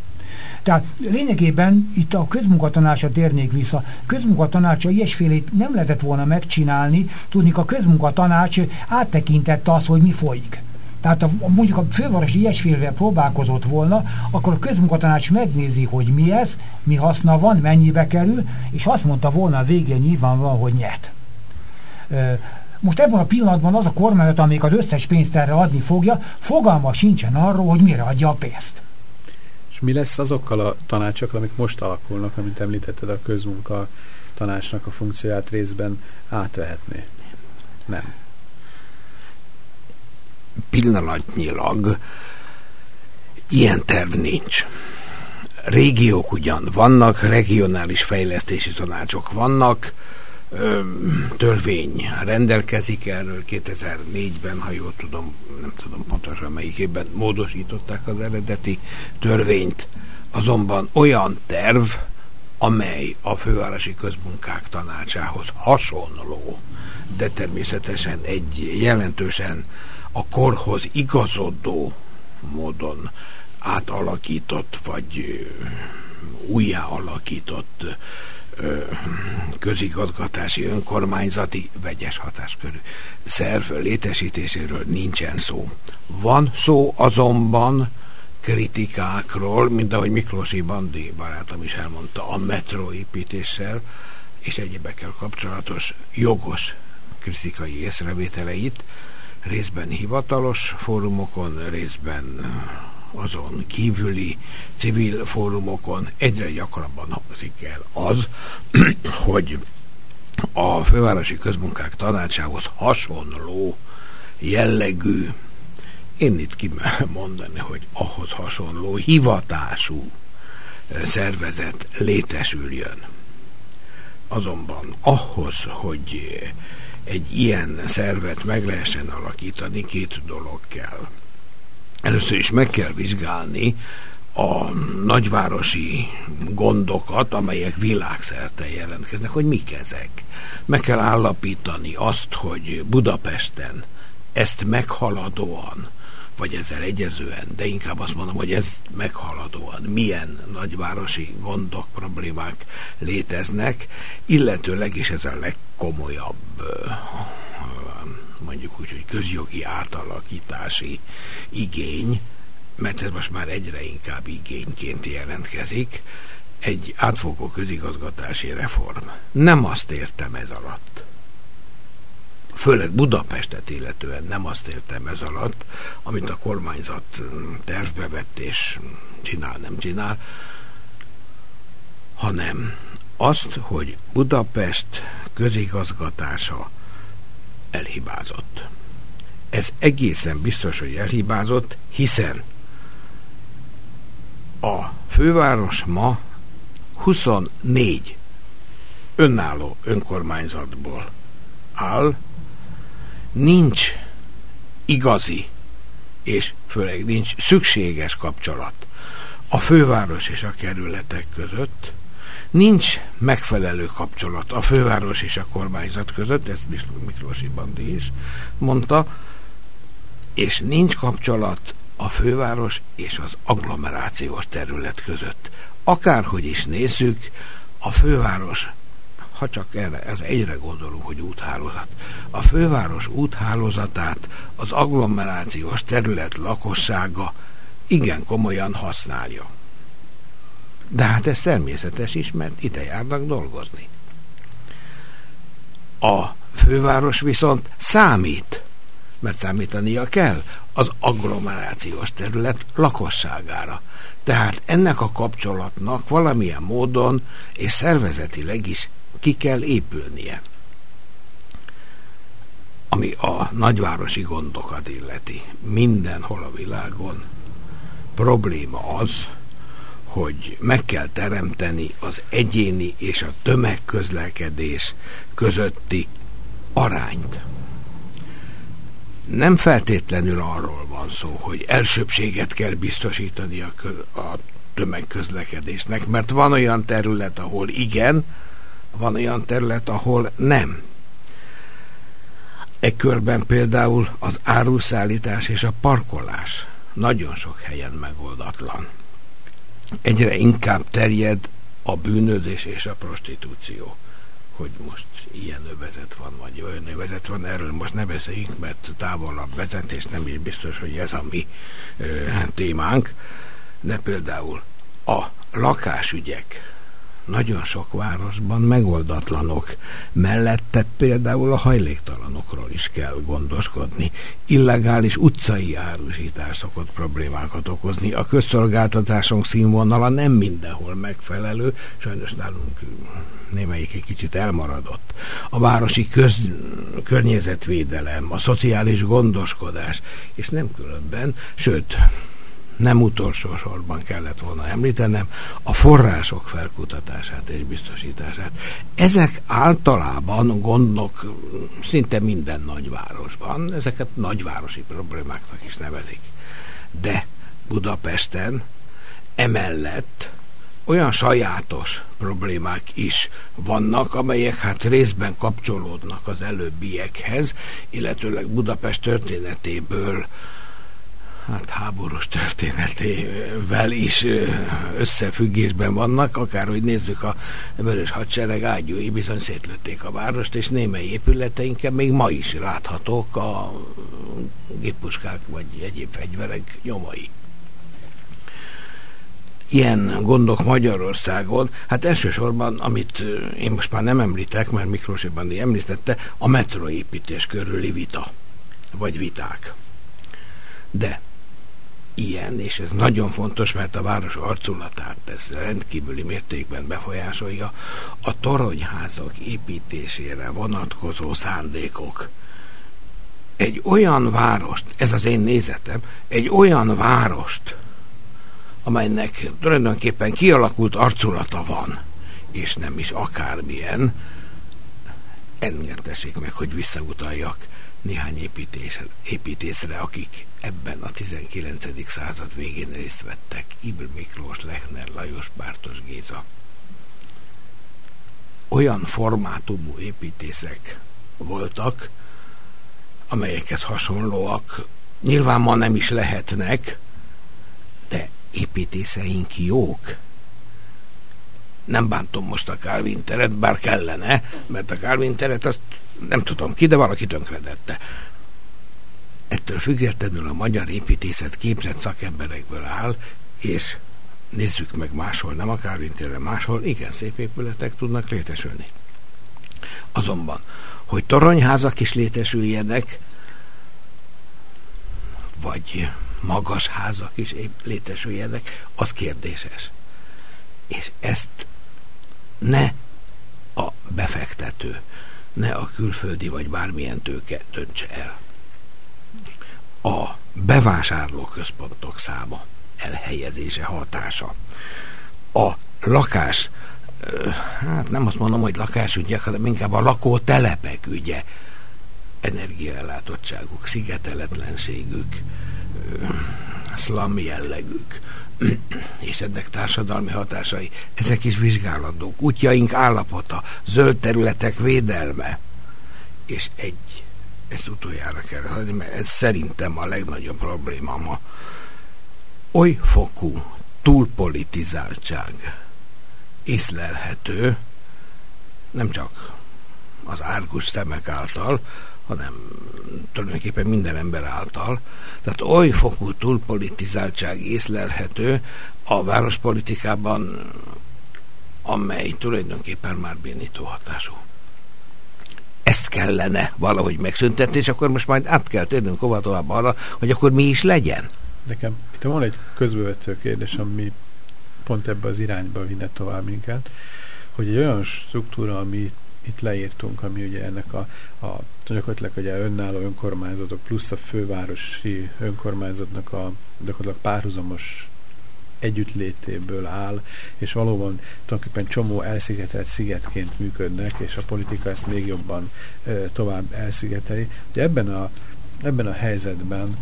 Tehát lényegében itt a közmunkatanácsra térnék vissza. Közmunkatanácsa ilyesfélét nem lehetett volna megcsinálni, tudni a közmunkatanács áttekintette azt, hogy mi folyik tehát a, mondjuk a főváros ilyesfélvel próbálkozott volna, akkor a közmunkatanács megnézi, hogy mi ez, mi haszna van, mennyibe kerül, és azt mondta volna a végén nyilvánvalóan, hogy nyet. Most ebben a pillanatban az a kormányzat, amelyik az összes pénzt erre adni fogja, fogalma sincsen arról, hogy mire adja a pénzt. És mi lesz azokkal a tanácsokkal, amik most alakulnak, amit említetted, a közmunka tanácsnak a funkcióját részben átvehetné? Nem pillanatnyilag ilyen terv nincs. Régiók ugyan vannak, regionális fejlesztési tanácsok vannak, törvény rendelkezik erről 2004-ben, ha jól tudom, nem tudom pontosan melyik évben módosították az eredeti törvényt, azonban olyan terv, amely a fővárosi közmunkák tanácsához hasonló, de természetesen egy jelentősen a korhoz igazodó módon átalakított, vagy újjá alakított közigazgatási, önkormányzati, vegyes hatáskörű szerv létesítéséről nincsen szó. Van szó azonban kritikákról, mint ahogy Miklósi Bandi barátom is elmondta, a metróépítéssel és egyébekkel kapcsolatos jogos kritikai észrevételeit, részben hivatalos fórumokon, részben azon kívüli civil fórumokon egyre gyakrabban hangzik el az, hogy a fővárosi közmunkák tanácsához hasonló jellegű, én itt ki mondani, hogy ahhoz hasonló hivatású szervezet létesüljön. Azonban ahhoz, hogy egy ilyen szervet meg lehessen alakítani, két dolog kell. Először is meg kell vizsgálni a nagyvárosi gondokat, amelyek világszerte jelentkeznek, hogy mik ezek. Meg kell állapítani azt, hogy Budapesten ezt meghaladóan, vagy ezzel egyezően, de inkább azt mondom, hogy ez meghaladóan milyen nagyvárosi gondok, problémák léteznek, illetőleg is ez a legkomolyabb mondjuk úgy, hogy közjogi átalakítási igény, mert ez most már egyre inkább igényként jelentkezik, egy átfogó közigazgatási reform. Nem azt értem ez alatt. Főleg Budapestet illetően nem azt értem ez alatt, amit a kormányzat tervbe vett és csinál, nem csinál, hanem azt, hogy Budapest közigazgatása elhibázott. Ez egészen biztos, hogy elhibázott, hiszen a főváros ma 24 önálló önkormányzatból áll, nincs igazi, és főleg nincs szükséges kapcsolat a főváros és a kerületek között, nincs megfelelő kapcsolat a főváros és a kormányzat között, ezt Miklósi Bandi is mondta, és nincs kapcsolat a főváros és az agglomerációs terület között. Akárhogy is nézzük, a főváros, ha csak erre, ez egyre gondolunk, hogy úthálózat, a főváros úthálózatát az agglomerációs terület lakossága igen komolyan használja. De hát ez természetes is, mert ide járnak dolgozni. A főváros viszont számít mert számítania kell az agglomerációs terület lakosságára. Tehát ennek a kapcsolatnak valamilyen módon és szervezetileg is ki kell épülnie. Ami a nagyvárosi gondokat illeti, mindenhol a világon probléma az, hogy meg kell teremteni az egyéni és a tömegközlekedés közötti arányt nem feltétlenül arról van szó, hogy elsőbséget kell biztosítani a, a tömegközlekedésnek, mert van olyan terület, ahol igen, van olyan terület, ahol nem. E körben például az áruszállítás és a parkolás nagyon sok helyen megoldatlan. Egyre inkább terjed a bűnözés és a prostitúció, hogy most ilyen övezet van, vagy olyan övezet van, erről most ne beszéljünk, mert távolabb vezetés nem is biztos, hogy ez a mi ö, témánk, de például a lakásügyek nagyon sok városban megoldatlanok. Mellette például a hajléktalanokról is kell gondoskodni. Illegális utcai árusítás szokott problémákat okozni. A közszolgáltatásunk színvonala nem mindenhol megfelelő, sajnos nálunk némelyik egy kicsit elmaradott. A városi köz, környezetvédelem, a szociális gondoskodás, és nem különben, sőt, nem utolsó sorban kellett volna említenem, a források felkutatását és biztosítását. Ezek általában gondok szinte minden nagyvárosban, ezeket nagyvárosi problémáknak is nevezik. De Budapesten emellett olyan sajátos problémák is vannak, amelyek hát részben kapcsolódnak az előbbiekhez, illetőleg Budapest történetéből hát háborús történetével is összefüggésben vannak, akárhogy nézzük a vörös hadsereg ágyúi bizony szétlőtték a várost, és némely épületeinken még ma is láthatók a géppuskák vagy egyéb fegyverek nyomai ilyen gondok Magyarországon, hát elsősorban, amit én most már nem említek, mert Miklós Bandi említette, a metroépítés körüli vita, vagy viták. De ilyen, és ez nagyon fontos, mert a város arculatát ez rendkívüli mértékben befolyásolja, a toronyházak építésére vonatkozó szándékok. Egy olyan várost, ez az én nézetem, egy olyan várost, amelynek tulajdonképpen kialakult arculata van, és nem is akármilyen, engedtessék meg, hogy visszautaljak néhány építésre, építészre, akik ebben a 19. század végén részt vettek. Ibr Miklós, Lechner, Lajos, Bártos Géza. Olyan formátumú építészek voltak, amelyekhez hasonlóak nyilván ma nem is lehetnek, de építészeink jók. Nem bántom most a Calvin teret, bár kellene, mert a Calvin teret azt nem tudom ki, de valaki tönkredette. Ettől függetlenül a magyar építészet képzett szakemberekből áll, és nézzük meg máshol, nem akár tényleg máshol, igen szép épületek tudnak létesülni. Azonban, hogy toronyházak is létesüljenek, vagy magas házak is létesüljenek, az kérdéses. És ezt ne a befektető, ne a külföldi vagy bármilyen tőke döntse el. A bevásárlóközpontok száma, elhelyezése hatása, a lakás, hát nem azt mondom, hogy lakásügyek, hanem inkább a lakótelepek ügye, energiaellátottságuk, szigeteletlenségük, szlam jellegük, és ennek társadalmi hatásai, ezek is vizsgálandók. Útjaink állapota, zöld területek védelme, és egy, ezt utoljára kell hagyni, mert ez szerintem a legnagyobb probléma ma. Oly fokú túlpolitizáltság észlelhető, nem csak az árgus szemek által, hanem tulajdonképpen minden ember által. Tehát oly fokú túlpolitizáltság észlelhető a várospolitikában, amely tulajdonképpen már bénító hatású. Ezt kellene valahogy megszüntetni, és akkor most majd át kell térnünk hova tovább arra, hogy akkor mi is legyen. Nekem itt van egy közbevető kérdés, ami pont ebbe az irányba vinne tovább minket, hogy egy olyan struktúra, ami itt leírtunk, ami ugye ennek a, a gyakorlatilag ugye önálló önkormányzatok plusz a fővárosi önkormányzatnak a gyakorlatilag párhuzamos együttlétéből áll, és valóban tulajdonképpen csomó elszigetelt szigetként működnek, és a politika ezt még jobban e, tovább elszigeteli. Ugye ebben a, ebben a helyzetben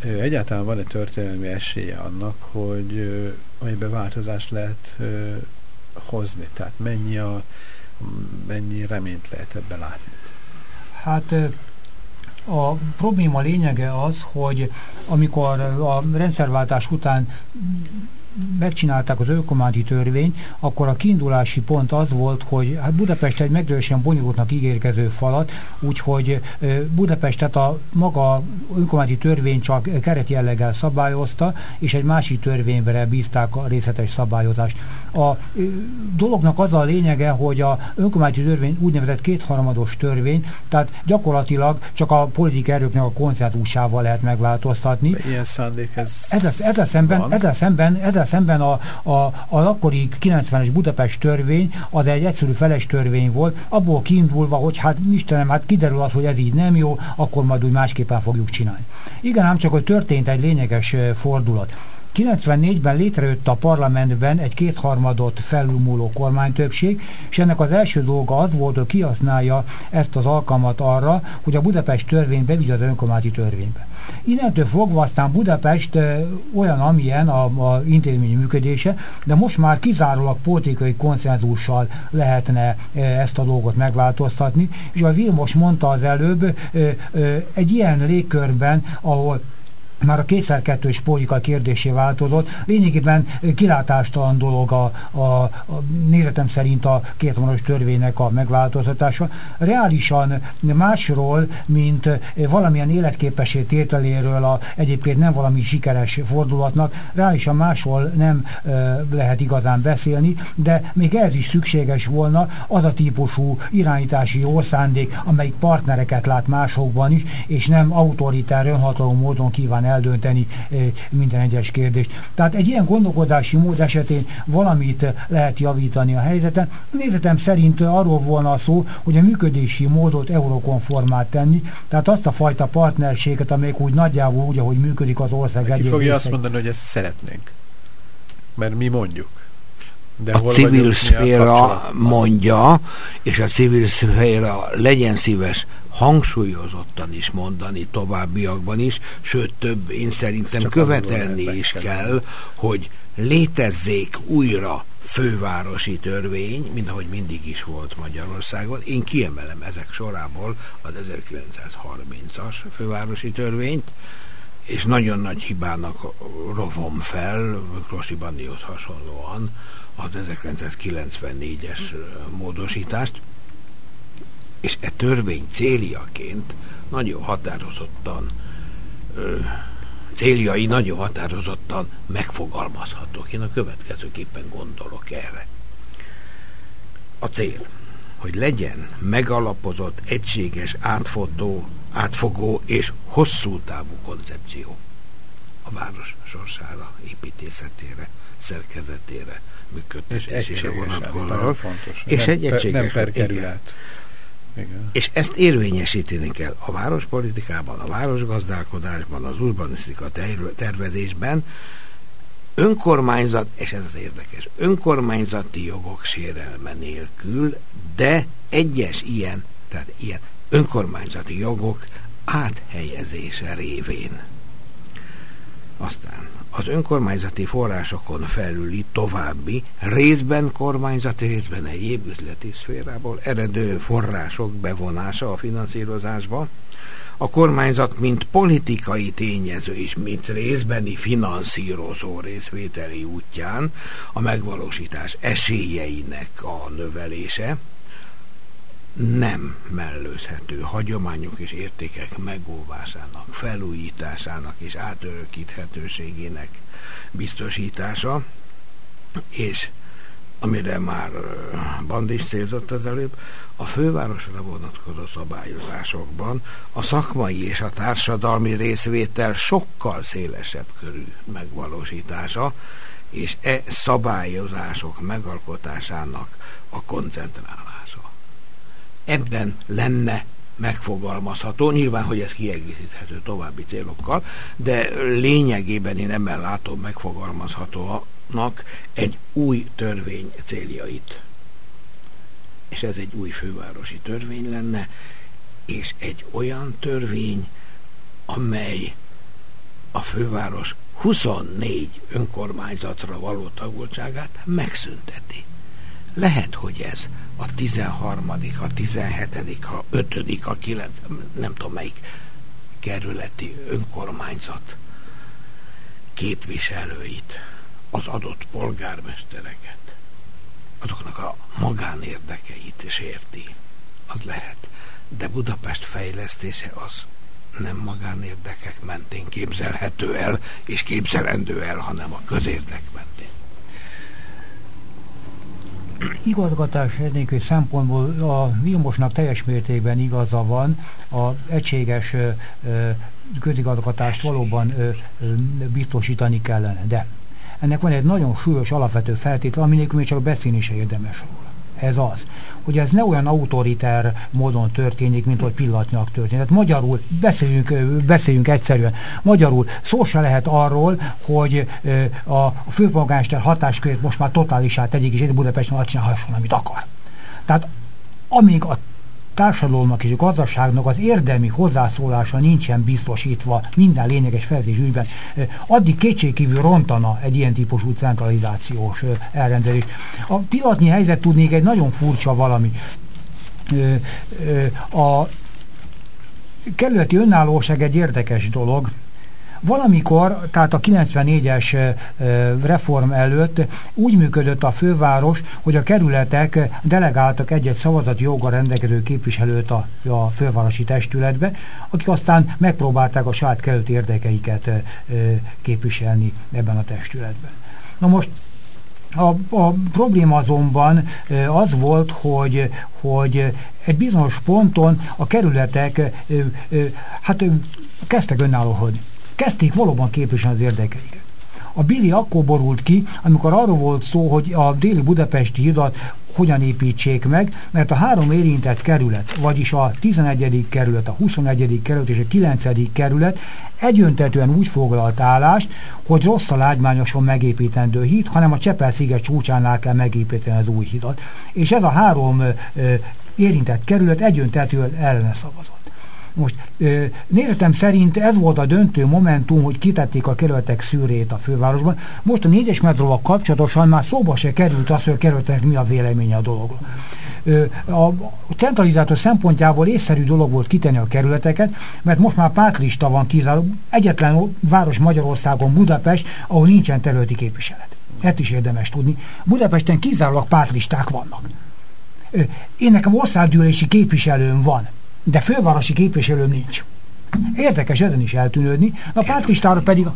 e, egyáltalán van egy történelmi esélye annak, hogy e, ebbe változást lehet e, hozni. Tehát mennyi a, mennyi reményt lehet ebbe látni? Hát a probléma lényege az, hogy amikor a rendszerváltás után megcsinálták az önkormányzati törvényt, akkor a kiindulási pont az volt, hogy hát Budapest egy meglehetősen bonyolultnak ígérkező falat, úgyhogy Budapestet a maga önkormányzati törvény csak keretjelleggel szabályozta, és egy másik törvényre bízták a részletes szabályozást. A dolognak az a lényege, hogy a önkormányzati törvény úgynevezett kétharmados törvény, tehát gyakorlatilag csak a politikai erőknek a koncertusával lehet megváltoztatni. Ilyen szándék ez ezzel, ezzel szemben, ezzel szemben, ezzel szemben a, a, a akkori 90-es Budapest törvény az egy egyszerű feles törvény volt, abból kiindulva, hogy hát Istenem, hát kiderül az, hogy ez így nem jó, akkor majd úgy másképpen fogjuk csinálni. Igen, ám csak, hogy történt egy lényeges fordulat. 94-ben létrejött a parlamentben egy kétharmadot felülmúló kormánytöbbség, és ennek az első dolga az volt, hogy kihasználja ezt az alkalmat arra, hogy a Budapest törvény bevigye az önkormányzati törvénybe. Innentől fogva aztán Budapest olyan, amilyen a, a intézményi működése, de most már kizárólag politikai konszenzussal lehetne ezt a dolgot megváltoztatni, és a Vilmos mondta az előbb, egy ilyen légkörben, ahol már a kétszer-kettős politika kérdésé változott. Lényegében kilátástalan dolog a, a, a nézetem szerint a kétvonos törvénynek a megváltoztatása. Reálisan másról, mint valamilyen életképessé tételéről a egyébként nem valami sikeres fordulatnak, reálisan másról nem e, lehet igazán beszélni, de még ez is szükséges volna az a típusú irányítási orszándék, amelyik partnereket lát másokban is, és nem autoritár önhatalom módon kíván eldönteni minden egyes kérdést. Tehát egy ilyen gondolkodási mód esetén valamit lehet javítani a helyzeten. Nézetem szerint arról volna szó, hogy a működési módot eurokonformát tenni, tehát azt a fajta partnerséget, amelyik úgy nagyjából úgy, ahogy működik az ország Ki fogja azt mondani, hogy ezt szeretnénk? Mert mi mondjuk. De a civil szféra mondja, és a civil szféra legyen szíves hangsúlyozottan is mondani továbbiakban is, sőt több én szerintem követelni is kell, hogy létezzék újra fővárosi törvény, mint ahogy mindig is volt Magyarországon. Én kiemelem ezek sorából az 1930-as fővárosi törvényt, és nagyon nagy hibának rovom fel, Rossi Bandihoz hasonlóan, az 1994-es módosítást, és e törvény céljaként nagyon határozottan céljai nagyon határozottan megfogalmazhatók. Én a következőképpen gondolok erre. A cél, hogy legyen megalapozott, egységes, átfotó, átfogó és hosszú távú koncepció a város sorsára, építészetére, szerkezetére, működtetésére vonatkozóan. És egy egységes. Nem per kerület. Igen. És ezt érvényesíteni kell a várospolitikában, a városgazdálkodásban, az urbanisztika tervezésben, önkormányzat, és ez az érdekes, önkormányzati jogok sérelme nélkül, de egyes ilyen, tehát ilyen önkormányzati jogok áthelyezése révén. Aztán az önkormányzati forrásokon felüli további, részben kormányzati, részben egyéb üzleti szférából eredő források bevonása a finanszírozásba, a kormányzat mint politikai tényező is, mint részbeni finanszírozó részvételi útján a megvalósítás esélyeinek a növelése, nem mellőzhető hagyományok és értékek megóvásának, felújításának és átörökíthetőségének biztosítása, és amire már Bandis célzott az előbb, a fővárosra vonatkozó szabályozásokban a szakmai és a társadalmi részvétel sokkal szélesebb körű megvalósítása, és e szabályozások megalkotásának a koncentrálása ebben lenne megfogalmazható. Nyilván, hogy ez kiegészíthető további célokkal, de lényegében én ebben látom megfogalmazhatónak egy új törvény céljait. És ez egy új fővárosi törvény lenne, és egy olyan törvény, amely a főváros 24 önkormányzatra való tagoltságát megszünteti. Lehet, hogy ez a 13., a 17., a 5., a 9., nem tudom melyik kerületi önkormányzat képviselőit, az adott polgármestereket, azoknak a magánérdekeit is érti. Az lehet. De Budapest fejlesztése az nem magánérdekek mentén képzelhető el, és képzelendő el, hanem a közérdek mentén igazgatás nélkül szempontból a Vilmosnak teljes mértékben igaza van, a egységes közigazgatást valóban biztosítani kellene. De ennek van egy nagyon súlyos alapvető feltétel, ami nélkül még csak beszélni se érdemes róla. Ez az, hogy ez ne olyan autoriter módon történik, mint hogy pillanatnyilag történik. Tehát magyarul, beszéljünk, beszéljünk egyszerűen, magyarul szó se lehet arról, hogy a főpolgármester hatáskörét most már totálisát tegyék, és egy Budapesten azt csinálhasson, amit akar. Tehát amíg a társadalomnak és a gazdaságnak az érdemi hozzászólása nincsen biztosítva minden lényeges felzés ügyben, addig kétségkívül rontana egy ilyen típusú centralizációs elrendelés. A pillanatnyi helyzet tudnék egy nagyon furcsa valami. A kerületi önállóság egy érdekes dolog, Valamikor, tehát a 94-es reform előtt úgy működött a főváros, hogy a kerületek delegáltak egy-egy szavazati joggal rendelkező képviselőt a, a fővárosi testületbe, akik aztán megpróbálták a saját kerület érdekeiket képviselni ebben a testületben. Na most a, a probléma azonban az volt, hogy, hogy egy bizonyos ponton a kerületek hát kezdtek önállóhodni kezdték valóban képviselni az érdekeiket. A Billy akkor borult ki, amikor arról volt szó, hogy a déli budapesti hidat hogyan építsék meg, mert a három érintett kerület, vagyis a 11. kerület, a 21. kerület és a 9. kerület egyöntetően úgy foglalt állást, hogy rossz a lágymányoson megépítendő híd, hanem a Csepel-sziget csúcsánál kell megépíteni az új hidat. És ez a három ö, érintett kerület egyöntetően ellene szavazott. Most nézetem szerint ez volt a döntő momentum, hogy kitették a kerületek szűrét a fővárosban. Most a négyes metróval kapcsolatosan már szóba se került az, hogy a kerületek mi a véleménye a dologról. A centralizátor szempontjából észszerű dolog volt kitenni a kerületeket, mert most már pártlista van kizárólag. Egyetlen város Magyarországon Budapest, ahol nincsen területi képviselet. Ezt is érdemes tudni. Budapesten kizárólag pártlisták vannak. Én nekem országgyűlési képviselőm van de fővárosi képviselőm nincs. Érdekes ezen is eltűnődni, a pártlistára pedig a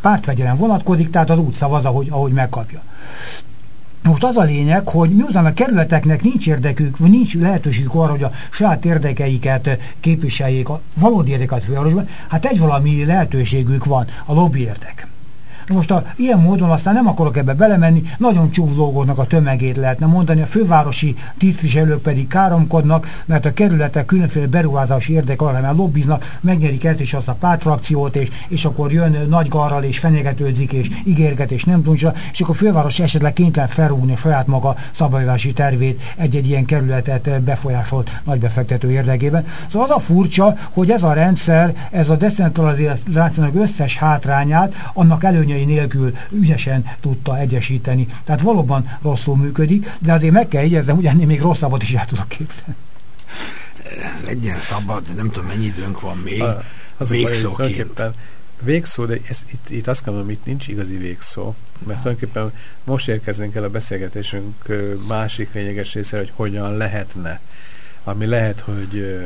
pártfegyelem vonatkozik, tehát az úgy szavaz, ahogy, ahogy megkapja. Most az a lényeg, hogy miután a kerületeknek nincs érdekük, vagy nincs lehetőségük arra, hogy a saját érdekeiket képviseljék, a valódi érdeket fővárosban, hát egy valami lehetőségük van, a lobby érdek. Most a, ilyen módon aztán nem akarok ebbe belemenni, nagyon csúf dolgoknak a tömegét lehetne mondani, a fővárosi tisztviselők pedig káromkodnak, mert a kerületek különféle beruházási érdek alapján lobbiznak, megnyerik ezt és azt a pártfrakciót, és, és akkor jön nagy garral, és fenyegetőzik, és ígérget, és nem tudja, és akkor a főváros esetleg kénytelen felrúgni a saját maga szabályozási tervét egy-egy ilyen kerületet befolyásolt nagybefektető érdekében. Szóval az a furcsa, hogy ez a rendszer, ez a decentralizációnak összes hátrányát, annak előnye előnyei nélkül ügyesen tudta egyesíteni. Tehát valóban rosszul működik, de azért meg kell jegyeznem, hogy ennél még rosszabbat is el tudok képzelni. Legyen szabad, nem tudom mennyi időnk van még. A, végszóként. Végszó, de ez, itt, itt azt kell itt nincs igazi végszó, mert tulajdonképpen most érkezünk el a beszélgetésünk másik lényeges része, hogy hogyan lehetne, ami lehet, hogy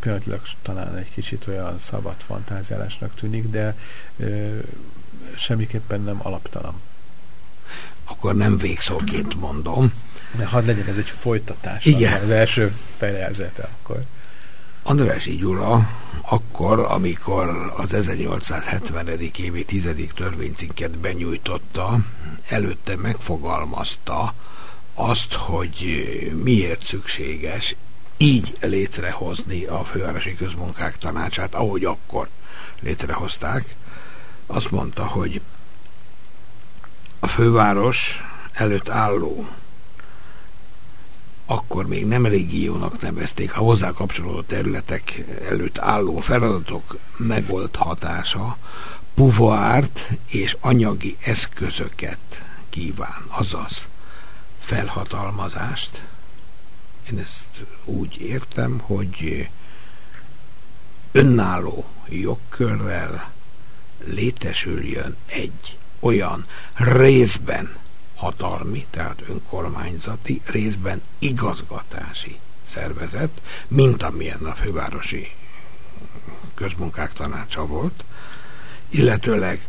pillanatilag talán egy kicsit olyan szabad fantáziálásnak tűnik, de semmiképpen nem alaptalan. Akkor nem végszóként mondom. De hadd legyen ez egy folytatás. Igen. Az első fejezete akkor. Andrási Gyula akkor, amikor az 1870. évi tizedik törvénycinket benyújtotta, előtte megfogalmazta azt, hogy miért szükséges így létrehozni a fővárosi közmunkák tanácsát, ahogy akkor létrehozták, azt mondta, hogy a főváros előtt álló, akkor még nem régiónak nevezték, a hozzá kapcsolódó területek előtt álló feladatok megoldhatása puvoárt és anyagi eszközöket kíván, azaz felhatalmazást. Én ezt úgy értem, hogy önálló jogkörrel létesüljön egy olyan részben hatalmi, tehát önkormányzati, részben igazgatási szervezet, mint amilyen a fővárosi közmunkák tanácsa volt, illetőleg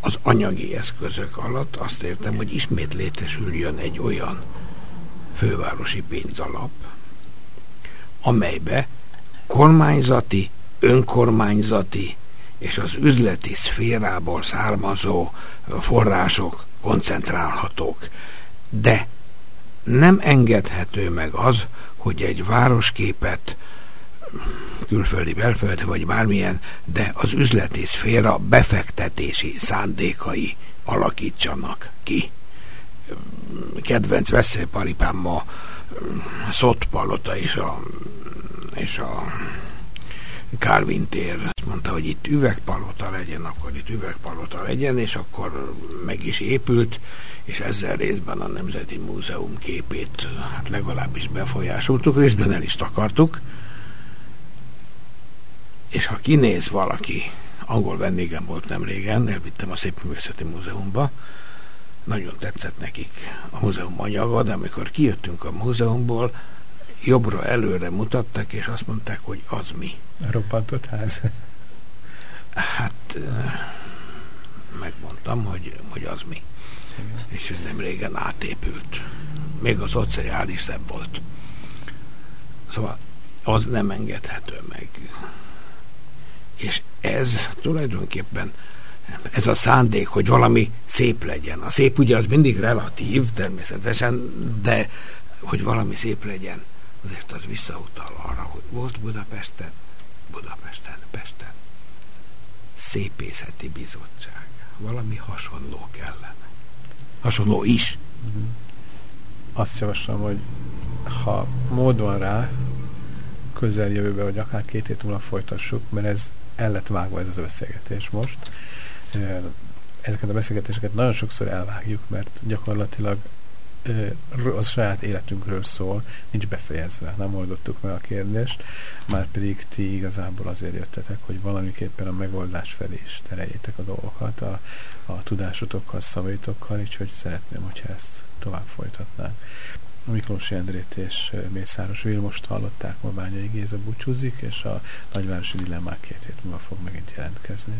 az anyagi eszközök alatt azt értem, hogy ismét létesüljön egy olyan fővárosi pénzalap, amelybe kormányzati, önkormányzati és az üzleti szférából származó források koncentrálhatók. De nem engedhető meg az, hogy egy városképet külföldi, belföldi, vagy bármilyen, de az üzleti szféra befektetési szándékai alakítsanak ki. Kedvenc veszélyparipám ma Szott Palota és a, és a Calvin tér. Azt mondta, hogy itt üvegpalota legyen, akkor itt üvegpalota legyen, és akkor meg is épült, és ezzel részben a Nemzeti Múzeum képét hát legalábbis befolyásoltuk, részben el is takartuk, és ha kinéz valaki, angol vendégem volt nem régen, elvittem a Szépművészeti Múzeumba, nagyon tetszett nekik a múzeum anyaga, de amikor kijöttünk a múzeumból, jobbra előre mutattak, és azt mondták, hogy az mi. A robbantott ház? Hát megmondtam, hogy, hogy az mi. Igen. És nem régen átépült. Még az szociális szebb volt. Szóval az nem engedhető meg. És ez tulajdonképpen ez a szándék, hogy valami szép legyen. A szép ugye az mindig relatív természetesen, de hogy valami szép legyen, azért az visszautal arra, hogy volt Budapesten, Budapesten, Pesten szépészeti bizottság. Valami hasonló kellene. Hasonló is. Mhm. Azt javaslom, hogy ha mód van rá, közeljövőben, vagy akár két hét múlva folytassuk, mert ez el lett vágva ez az beszélgetés most. Ezeket a beszélgetéseket nagyon sokszor elvágjuk, mert gyakorlatilag az saját életünkről szól, nincs befejezve, nem oldottuk meg a kérdést, már pedig ti igazából azért jöttetek, hogy valamiképpen a megoldás felé is tereljétek a dolgokat a, a tudásotokkal, szavaitokkal, úgyhogy szeretném, hogyha ezt tovább folytatnánk. Miklós Endrét és Mészáros Vilmost hallották, ma Bányai Géza búcsúzik, és a nagyvárosi dilemmák két hét múlva fog megint jelentkezni.